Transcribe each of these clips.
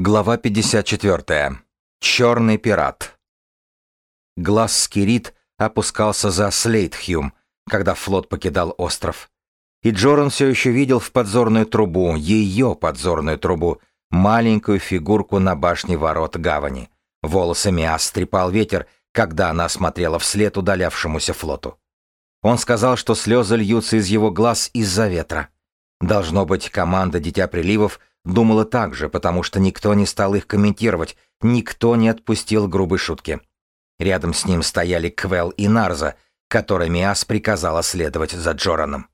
Глава 54. Черный пират. Глаз Скирит опускался за Слейтхюм, когда флот покидал остров. И Джоран все еще видел в подзорную трубу, ее подзорную трубу, маленькую фигурку на башне ворот гавани. Волосы Миас стрепал ветер, когда она смотрела вслед удалявшемуся флоту. Он сказал, что слезы льются из его глаз из-за ветра. Должно быть, команда «Дитя приливов» думала так же, потому что никто не стал их комментировать, никто не отпустил грубой шутки. Рядом с ним стояли Квел и Нарза, которой Миас приказала следовать за Джораном.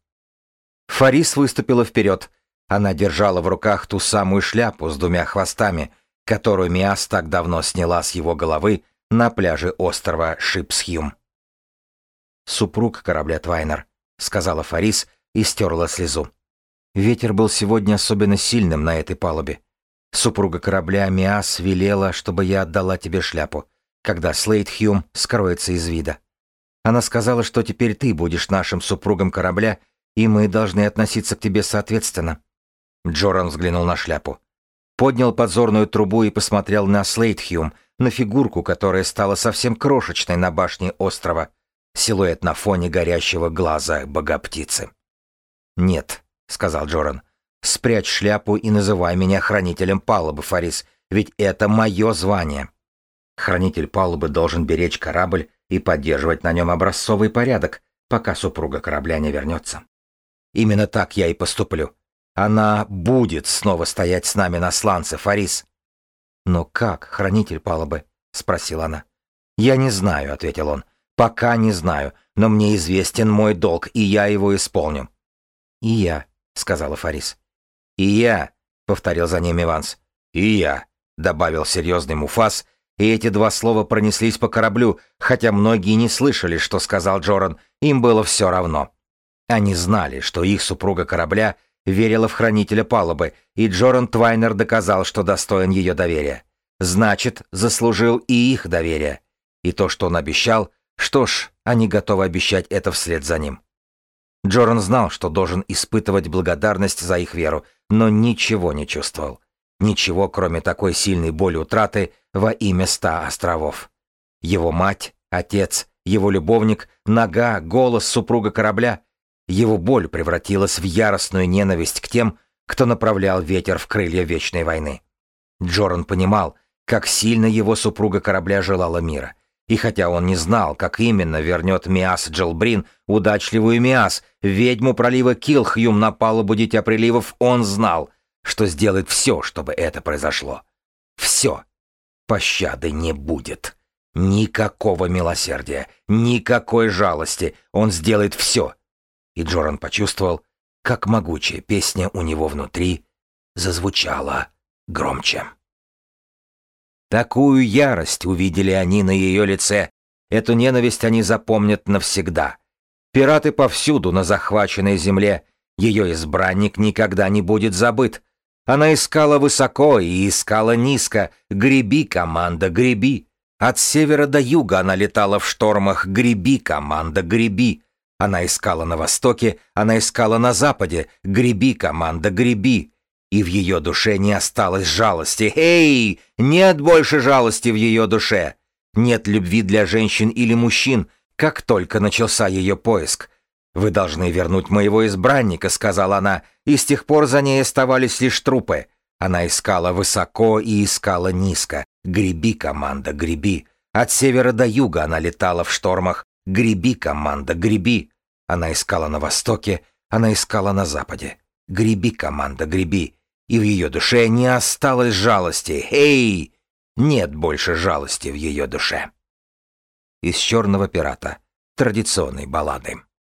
Фарис выступила вперед. Она держала в руках ту самую шляпу с двумя хвостами, которую Миас так давно сняла с его головы на пляже острова Шипсхюм. «Супруг корабля Твайнер», — сказала Фарис и стерла слезу. Ветер был сегодня особенно сильным на этой палубе. Супруга корабля Миас велела, чтобы я отдала тебе шляпу, когда Слейд Хьюм скроется из вида. Она сказала, что теперь ты будешь нашим супругом корабля, и мы должны относиться к тебе соответственно. Джоран взглянул на шляпу. Поднял подзорную трубу и посмотрел на Слейтхюм, на фигурку, которая стала совсем крошечной на башне острова. Силуэт на фоне горящего глаза богоптицы. «Нет», — сказал Джоран. «Спрячь шляпу и называй меня хранителем палубы, Фарис, ведь это мое звание». Хранитель палубы должен беречь корабль и поддерживать на нем образцовый порядок, пока супруга корабля не вернется. Именно так я и поступлю. Она будет снова стоять с нами на сланце, Фарис. «Но как, хранитель палубы?» — спросила она. «Я не знаю», — ответил он. «Пока не знаю, но мне известен мой долг, и я его исполню». «И я», — сказала Фарис. «И я», — повторил за ним Иванс. «И я», — добавил серьезный Муфас, и эти два слова пронеслись по кораблю, хотя многие не слышали, что сказал Джоран, им было все равно. Они знали, что их супруга корабля верила в хранителя палубы, и Джоран Твайнер доказал, что достоин ее доверия. Значит, заслужил и их доверие. И то, что он обещал, что ж, они готовы обещать это вслед за ним. Джоран знал, что должен испытывать благодарность за их веру, но ничего не чувствовал. Ничего, кроме такой сильной боли утраты во имя ста островов. Его мать, отец, его любовник, нога, голос супруга корабля. Его боль превратилась в яростную ненависть к тем, кто направлял ветер в крылья вечной войны. Джоран понимал, как сильно его супруга корабля желала мира — и хотя он не знал, как именно вернет Миас Джелбрин, удачливую Миас, ведьму пролива Килхюм на палубу Дитя Приливов, он знал, что сделает все, чтобы это произошло. Все. Пощады не будет. Никакого милосердия, никакой жалости. Он сделает все. И Джоран почувствовал, как могучая песня у него внутри зазвучала громче. Такую ярость увидели они на ее лице. Эту ненависть они запомнят навсегда. Пираты повсюду на захваченной земле. Ее избранник никогда не будет забыт. Она искала высоко и искала низко. Греби, команда, греби. От севера до юга она летала в штормах. Греби, команда, греби. Она искала на востоке, она искала на западе. Греби, команда, греби и в ее душе не осталось жалости. Эй, нет больше жалости в ее душе. Нет любви для женщин или мужчин, как только начался ее поиск. «Вы должны вернуть моего избранника», — сказала она, и с тех пор за ней оставались лишь трупы. Она искала высоко и искала низко. «Греби, команда, греби». От севера до юга она летала в штормах. «Греби, команда, греби». Она искала на востоке, она искала на западе. «Греби, команда, греби» и в ее душе не осталось жалости. Эй! Нет больше жалости в ее душе. Из «Черного пирата» традиционной баллады.